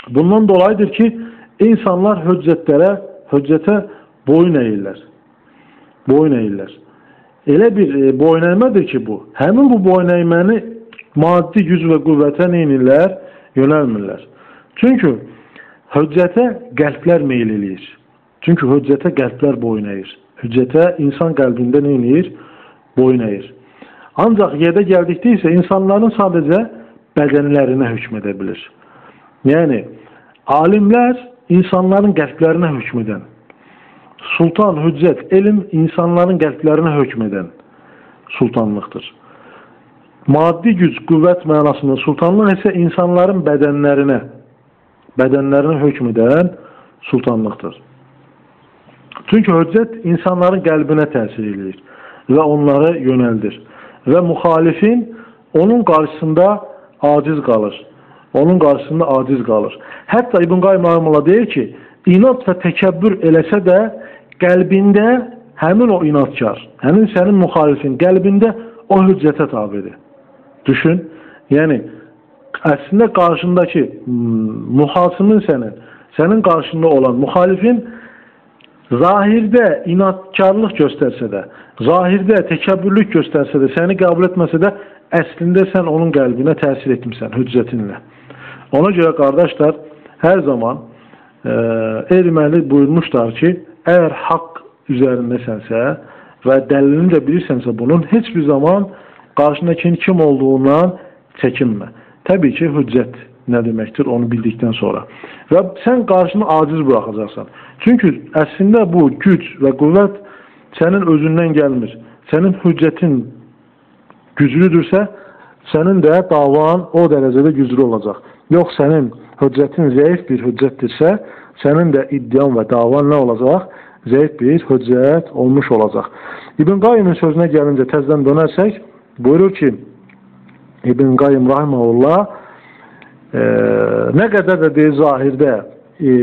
Bundan dolayıdır ki insanlar hüccetlere, hüccete boyun eğirler. Boyun eğirler. Elə bir e, boyun eğmədir ki bu. Həmin bu boyun eğməni maddi güc və qüvvətə neynirlər? Yönəlmirlər. Çünki hüccətə qəlblər meyil eləyir. Çünki hüccətə qəlblər boyun eğir. Hüccətə insan qəlbində neynir? Boyun eğir. Ancaq yerdə gəldikdə isə insanların sadəcə bədənlərinə hökm edə bilir. Yəni, alimlər insanların qəlblərinə hökm edən, sultan, hüccət, elm insanların qəlblərinə hökm edən sultanlıqdır. Maddi güc, qüvvət mənasında sultanlıq isə insanların bədənlərinə, bədənlərinə hökm edən sultanlıqdır. Çünki hüccət insanların qəlbinə təsir edir və onları yönəldir. Və müxalifin onun qarşısında aciz qalır. Onun qarşısında aciz qalır. Hətta İbn Qayyim Rahimullah deyir ki, inat və təkəbbür eləsə də qəlbində həmin o inatkar, həmin sənin müxalifin qəlbində o hüccətə tabidir. Düşün, yəni əslində qarşındakı mühasımın sənin, sənin qarşında olan müxalifin zahirdə inatkarlıq göstərsə də, zahirdə təkəbbürlük göstərsə də, səni qəbul etməsə də, əslində sən onun qəlbinə təsir etmirsən hüccətinlə. Ona görə qardaşlar, hər zaman e, erməli buyurmuşlar ki, əgər haqq üzərindəsənsə və dəlilini də bilirsənsə bunun, heç bir zaman qarşındakinin kim olduğundan çəkinmə. Təbii ki, hüccət nə deməkdir onu bildikdən sonra. Və sən qarşını aciz buraxacaqsan. Çünki əslində bu güc və qüvvət sənin özündən gəlmir. Sənin hüccətin güclüdürsə, sənin də davan o dərəcədə güclü olacaq. Yox, sənin hüccətin zəif bir hüccətdirsə, sənin də iddian və davan nə olacaq? Zəif bir hüccət olmuş olacaq. İbn Qayyimin sözünə gəlincə təzdən dönərsək, buyurur ki, İbn Qayyim rahimehullah e, nə qədər də deyir zahirdə e,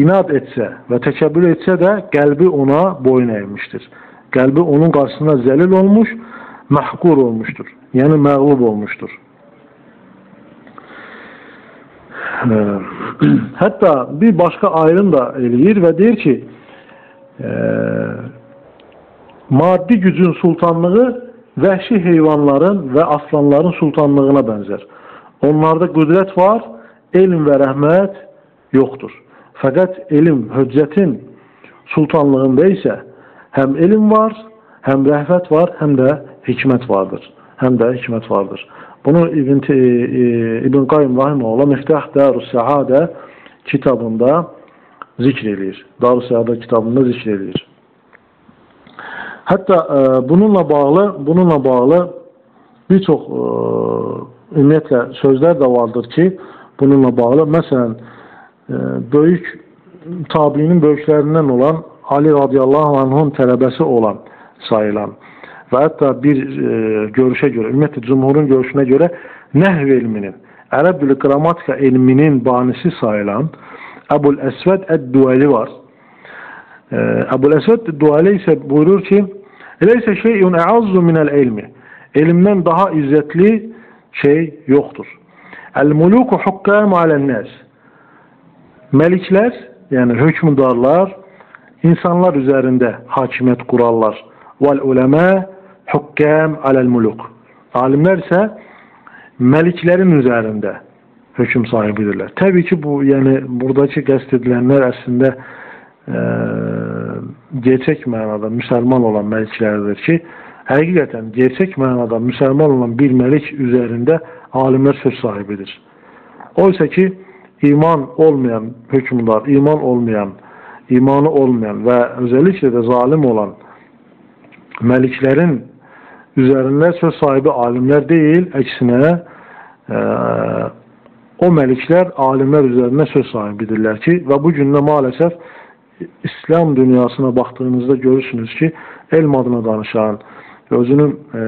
inad etsə və təkəbbür etsə də qəlbi ona boyun əymişdir. Qəlbi onun qarşısında zəlil olmuş, məhqur olmuşdur. Yəni məğlub olmuşdur. E, hətta bir başqa ayrım da eləyir və deyir ki, e, maddi gücün sultanlığı vəhşi heyvanların və aslanların sultanlığına bənzər. Onlarda qüdrət var, elm və rəhmət yoxdur. Fəqət elm, hüccətin sultanlığında isə həm elm var, həm rəhmət var, həm də hikmət vardır. Həm də hikmət vardır. Bunu İbn, e, İbn Qayyim Rahimullah Miftah Darus Səadə kitabında zikr edir. Darus Səadə kitabında zikr edir. Hətta e, bununla bağlı, bununla bağlı bir çox e, ümumiyyətlə sözlər də vardır ki, bununla bağlı. Məsələn, e, böyük tabiinin böyüklərindən olan Ali radiyallahu anh'ın tələbəsi olan sayılan və hətta bir e, görüşə görə, ümumiyyətlə cumhurun görüşünə görə nəhv elminin, ərəb dili qrammatika elminin banisi sayılan Əbul Əsvəd Əd-Duəli var. E, Əbul Əsvəd Əd-Duəli isə buyurur ki, Eləysə şeyun əazzu minəl elmi. Elmdən daha izzətli şey yoxdur. Əl-muluku hukkamu alən-nas. Məliklər, yəni hökmdarlar insanlar üzərində hakimiyyət qurarlar. Vel uləmə hukkam aləl-muluk. Alimlər isə məliklərin üzərində hökm sahibidirlər. Təbii ki, bu yəni buradakı qəsd edilənlər əslində e, gerçək mənada müsəlman olan məliklərdir ki, Həqiqətən, gerçək mənada müsəlman olan bir məlik üzərində alimlər söz sahibidir. Oysa ki, iman olmayan hökmdar, iman olmayan, imanı olmayan və özəlliklə də zalim olan məliklərin üzərində söz sahibi alimlər deyil, əksinə ə, o məliklər alimlər üzərində söz sahibidirlər ki, və bu gündə maalesef İslam dünyasına baxdığınızda görürsünüz ki, elm adına danışan, özünü e,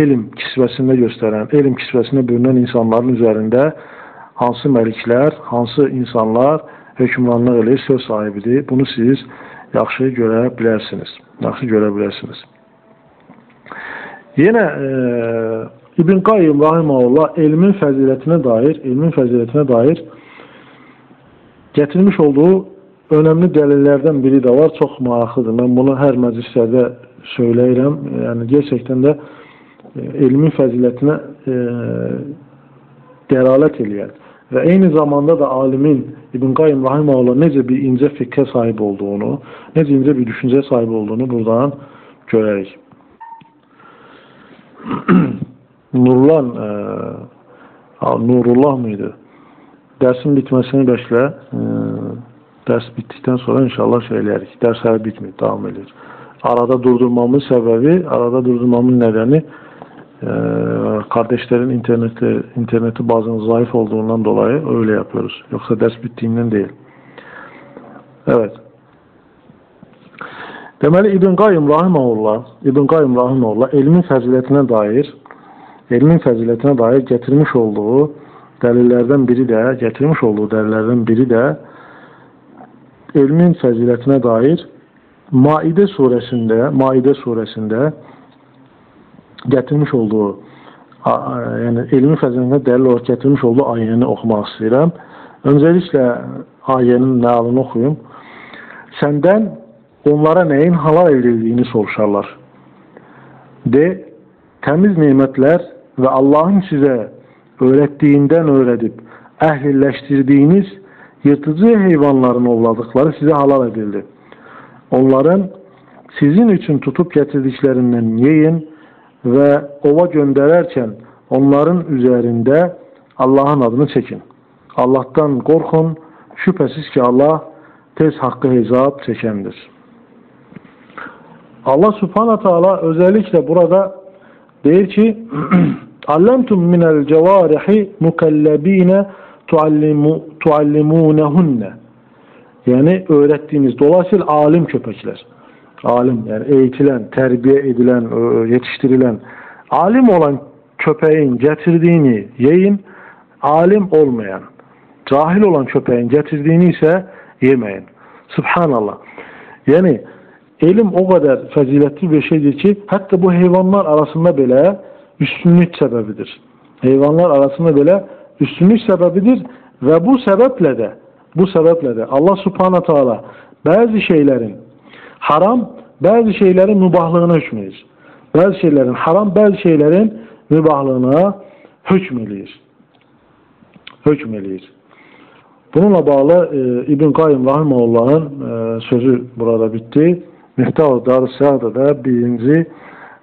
elm kisvəsində göstərən, elm kisvəsinə bürünən insanların üzərində hansı məliklər, hansı insanlar hökmranlıq eləyir, söz sahibidir. Bunu siz yaxşı görə bilərsiniz. Yaxşı görə bilərsiniz. Yenə e, İbn Qayyim rahimehullah elmin fəzilətinə dair, elmin fəzilətinə dair gətirmiş olduğu önəmli dəlillərdən biri də var. Çox maraqlıdır. Mən bunu hər məclislərdə söyləyirəm. Yəni gerçəkdən də e, elmin fəzilətinə e, dəlalət eləyər. Və eyni zamanda da alimin İbn Qayyim rahimehullah necə bir incə fikrə sahib olduğunu, necə incə bir düşüncə sahib olduğunu buradan görərik. Nurlan e, Nurullah mıydı? Dersin bitmesini bekle. E, ders bittikten sonra inşallah söyleyeriz. Dersler bitmiyor. Devam ediyor. Arada durdurmamın sebebi, arada durdurmamın nedeni e, kardeşlerin interneti, interneti bazen zayıf olduğundan dolayı öyle yapıyoruz. Yoksa ders bittiğinden değil. Evet. Deməli İbn Qayyim rahimehullah, İbn Qayyim rahimehullah elmin fəzilətinə dair, elmin fəzilətinə dair gətirmiş olduğu dəlillərdən biri də, gətirmiş olduğu dəlillərdən biri də elmin fəzilətinə dair Maidə surəsində, Maidə surəsində gətirmiş olduğu yəni elmin fəzilətinə dəlil olaraq gətirmiş olduğu ayəni oxumaq istəyirəm. Öncəliklə ayənin məalını oxuyum. Səndən onlara neyin halal edildiğini soruşarlar. De, temiz nimetler ve Allah'ın size öğrettiğinden öğretip ehlileştirdiğiniz yırtıcı hayvanların ovladıkları size halal edildi. Onların sizin için tutup getirdiklerinden yiyin ve ova göndererken onların üzerinde Allah'ın adını çekin. Allah'tan korkun. Şüphesiz ki Allah tez hakkı hesap çekendir. Allah subhanahu teala özellikle burada der ki Allemtum minel cevarihi mukellebine tuallimu, tuallimunehunne yani öğrettiğiniz dolayısıyla alim köpekler. Alim yani eğitilen, terbiye edilen, yetiştirilen alim olan köpeğin getirdiğini yiyin, alim olmayan, cahil olan köpeğin getirdiğini ise yemeyin. Subhanallah. Yani Elm o kadar faziletli bir şeydir ki hatta bu hayvanlar arasında belə üstünlük sebebidir. Hayvanlar arasında belə üstünlük sebebidir ve bu sebeple de bu sebeple de Allah subhanahu teala bazı şeylerin haram, bazı şeylerin mübahlığına hükmeyir. Bazı şeylerin haram, bazı şeylerin mübahlığına hükmeliyir. Hükmeliyir. Bununla bağlı e, İbn Qayyim Rahimahullah'ın e, sözü burada bitti. Miftah-ı Darüssa'da da birinci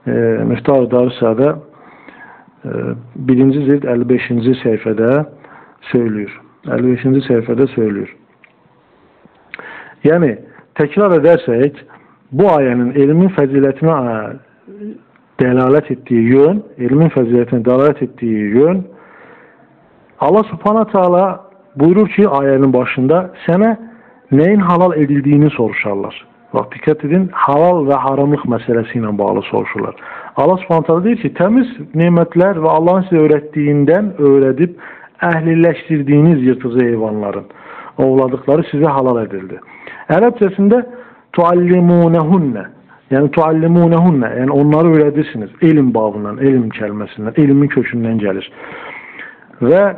e, Miftah-ı Darüssa'da e, birinci zild 55. sayfada söylüyor. 55. sayfada söylüyor. Yani tekrar edersek bu ayenin ilmin faziletine e, delalet ettiği yön, ilmin faziletine delalet ettiği yön Allah subhanahu teala buyurur ki ayenin başında sana neyin halal edildiğini soruşarlar. Bak dikkat edin halal ve haramlık meselesiyle bağlı soruşurlar. Allah subhanahu deyir ki temiz nimetler ve Allah'ın size öğrettiğinden öğretip ehlileştirdiğiniz yırtıcı hayvanların ovladıkları size halal edildi. Arapçasında tuallimunehunne yani tuallimunehunne yani onları öğretirsiniz. İlim babından, ilim kelimesinden, ilimin kökünden gelir. Ve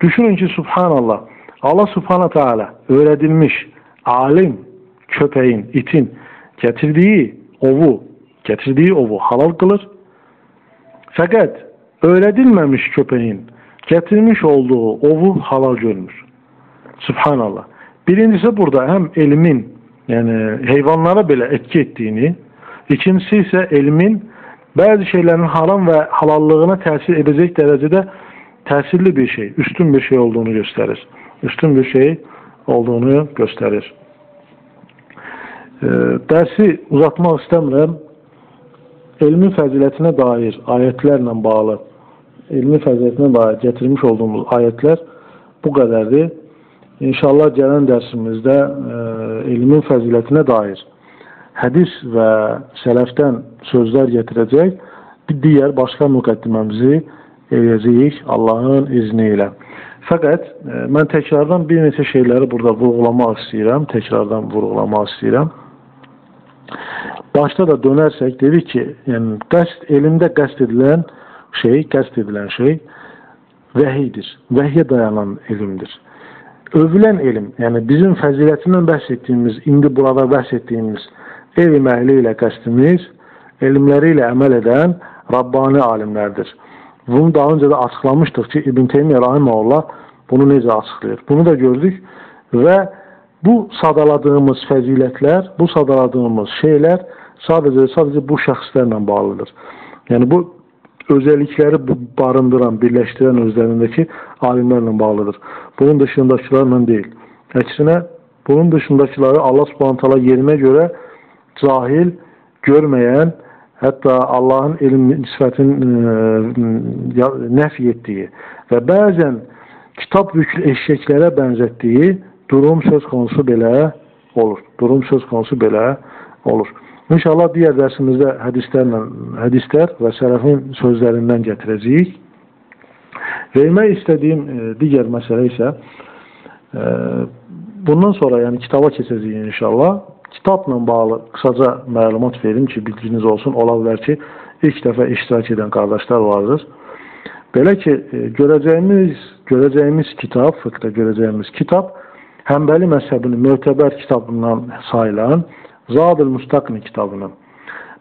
düşünün ki subhanallah Allah subhanahu teala öğretilmiş alim köpeğin, itin getirdiği ovu, getirdiği ovu halal kılır. Fakat öğretilmemiş köpeğin getirmiş olduğu ovu halal görmür. Subhanallah. Birincisi burada hem elimin yani hayvanlara bile etki ettiğini İkincisi ise elmin bazı şeylerin haram ve halallığına tesir edecek derecede tesirli bir şey, üstün bir şey olduğunu gösterir. Üstün bir şey olduğunu gösterir. E, dersi uzatmak istemiyorum. Elmin fəzilətinə dair ayetlerle bağlı, elmi fəzilətinə dair getirmiş olduğumuz ayetler bu qədərdir. İnşallah gələn dərsimizdə e, elmin fəzilətinə dair hədis və sələfdən sözlər gətirəcək bir digər başqa müqəddiməmizi eləyəcəyik Allahın izni ilə. Fəqət e, mən təkrardan bir neçə şeyləri burada vurğulamaq istəyirəm, təkrardan vurğulamaq istəyirəm. Başta da dönersek dedi ki yani qəsd, elinde qəsd edilən şey, qəsd edilən şey vəhidir. Vəhyə dayanan elmdir. Övülən elm, yəni bizim fəzilətindən bəhs etdiyimiz, indi burada bəhs etdiyimiz elm əhli ilə qəsdimiz, elmləri ilə əməl edən Rabbani alimlərdir. Bunu daha önce de açıklamıştık ki İbn Teymiyyə Rahiməhullah bunu necə açıqlayır. Bunu da gördük və bu sadaladığımız fəzilətlər, bu sadaladığımız şeylər sadece sadece bu şəxslərlə bağlıdır. Yəni bu özellikleri barındıran, birleştiren özlerindeki alimlerle bağlıdır. Bunun dışındakilerle değil. Əksinə bunun dışındakileri Allah subhanahu yerine göre cahil, görmeyen, hatta Allah'ın ilim nisbətin e, nəf etdiyi və bəzən kitab yüklü eşeklərə bənzətdiyi durum söz konusu belə olur. Durum söz konusu belə olur. İnşallah diğer dersimizde hadislerle, hadisler ve selefin sözlerinden getireceğiz. Vermək istediğim e, diğer mesele ise bundan sonra yani kitaba keçəcəyik inşallah. Kitabla bağlı kısaca məlumat verim ki, bilginiz olsun. Ola ki, ilk dəfə iştirak edən qardaşlar vardır. Belə ki, e, görəcəyimiz, görəcəyimiz kitab, fıqda görəcəyimiz kitab Həmbəli məzhəbinin mötəbər kitabından sayılan Zadül Müstakni kitabının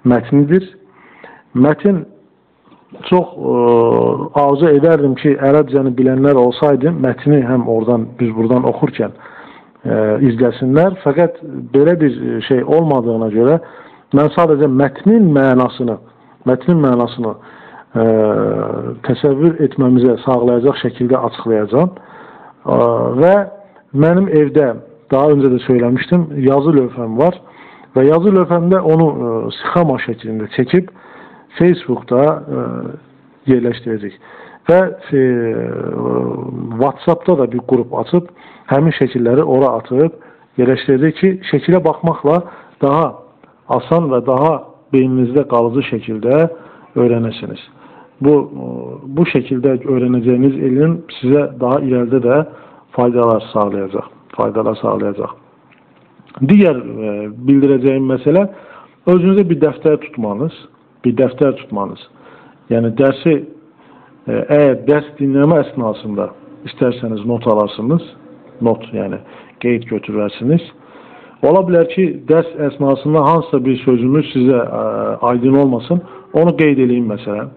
mətnidir. Mətin çox ə, e, arzu edərdim ki, ərəbcəni bilənlər olsaydı, mətni həm oradan biz buradan oxurkən ə, e, izləsinlər. Fəqət belə bir şey olmadığına görə mən sadəcə mətnin mənasını, mətnin mənasını ə, e, təsəvvür etməmizə sağlayacaq şəkildə açıqlayacağam. Ə, və mənim evdə daha önce de söylemiştim yazı lövhəm var. Ve yazı lövhəmdə onu e, sıxama şeklinde çekip Facebook'ta e, yerləşdirəcək. Və e, WhatsApp'da da bir grup açıp həmin şəkilləri ora atıb yerləşdirəcək ki, şəkilə baxmaqla daha asan və daha beyninizdə qalıcı şəkildə öyrənəsiniz. Bu bu şəkildə öyrənəcəyiniz elm sizə daha irəlidə də faydalar sağlayacaq. Faydalar sağlayacaq. Digər e, bildirəcəyim məsələ bir dəftər tutmanız, bir dəftər tutmanız. Yəni dərsi e, əgər dərs dinləmə əsnasında istərsəniz not alarsınız, not yəni qeyd götürərsiniz. Ola bilər ki, dərs əsnasında hansısa bir sözümüz sizə ə, e, aydın olmasın, onu qeyd edeyim məsələn.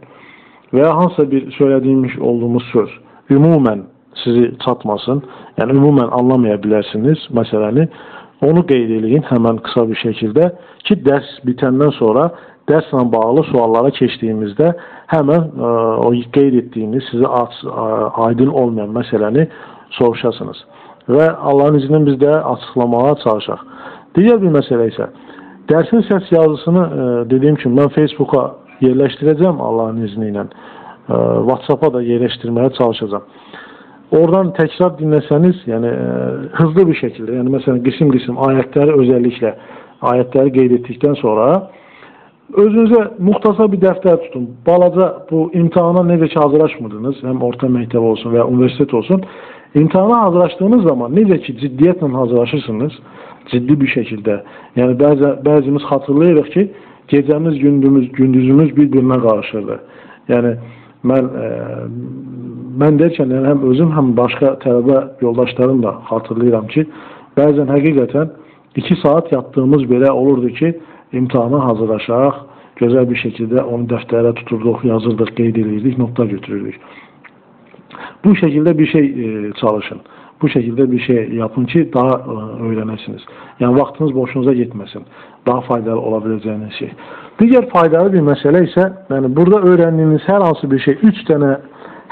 Və hansısa bir söylədiyimiz olduğumuz söz ümumən sizi çatmasın, yəni ümumən anlamaya bilərsiniz məsələni. Onu qeyd eləyin həmən qısa bir şəkildə ki, dərs bitəndən sonra dərslə bağlı suallara keçdiyimizdə həmən ə, e, o qeyd etdiyiniz sizə ə, aydın olmayan məsələni soruşasınız. Və Allahın izni biz də açıqlamağa çalışaq. Digər bir məsələ isə dərsin səs yazısını ə, e, dediyim kimi mən Facebooka yerləşdirəcəm Allahın izni ilə. Ə, e, WhatsApp-a da yerləşdirməyə çalışacağam. Oradan tekrar dinleseniz yani e, hızlı bir şekilde yani mesela kısım kısım ayetleri özellikle ayetleri qeyd etdikdən sonra özünüze muhtasar bir defter tutun. Balaca bu imtihana necə ki hazırlaşmırdınız, hem orta məktəb olsun veya üniversite olsun. İmtihana hazırlaştığınız zaman necə ki ciddiyetle hazırlaşırsınız, ciddi bir şekilde. Yani bəzi, bəzimiz hatırlayırıq ki, gecemiz, gündüzümüz, gündüzümüz bir-birinə qarışırdı. Yani mən e, mən derkən yəni həm özüm, həm başqa tələbə yoldaşlarım da xatırlayıram ki, bəzən həqiqətən 2 saat yatdığımız belə olurdu ki, imtihana hazırlaşaq, gözəl bir şəkildə onu dəftərə tuturduq, yazırdıq, qeyd edirdik, notlar götürürdük. Bu şəkildə bir şey e, çalışın. bu şekilde bir şey yapın ki daha e, öğrenesiniz. Yani vaktiniz boşunuza gitmesin. Daha faydalı olabileceğiniz şey. Diğer faydalı bir mesele ise yani burada öğrendiğiniz her hansı bir şey üç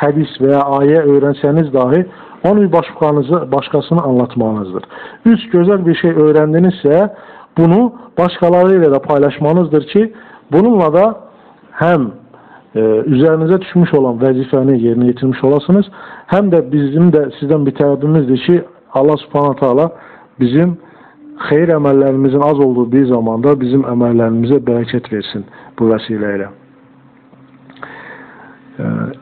hədis və ya ayə öyrənsəniz dahi onu başqanızı, başqasını anlatmağınızdır. Üç, gözəl bir şey öyrəndinizsə, bunu başqaları ilə də paylaşmanızdır ki, bununla da həm e, üzərinizə düşmüş olan vəzifəni yerinə yetirmiş olasınız, həm də bizim də sizdən bir tələbimizdir ki, Allah subhanahu ta'ala bizim xeyir əməllərimizin az olduğu bir zamanda bizim əməllərimizə bərəkət versin bu vəsilə ilə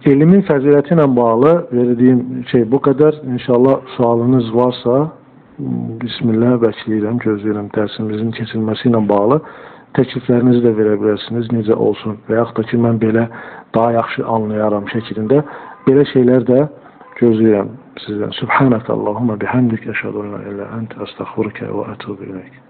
elimin fəziləti bağlı verdiğim şey bu kadar. İnşallah sualınız varsa Bismillah bəkləyirəm, gözləyirəm dərsimizin keçilməsi ilə bağlı təkliflərinizi də verə bilərsiniz, necə olsun və yaxud da ki, mən belə daha yaxşı anlayaram şəklində belə şeylər də gözləyirəm sizdən. Subhanək Allahumma bihamdik, əşhədu ən la ilə əntə, əstəxfurkə və ətubu iləyik.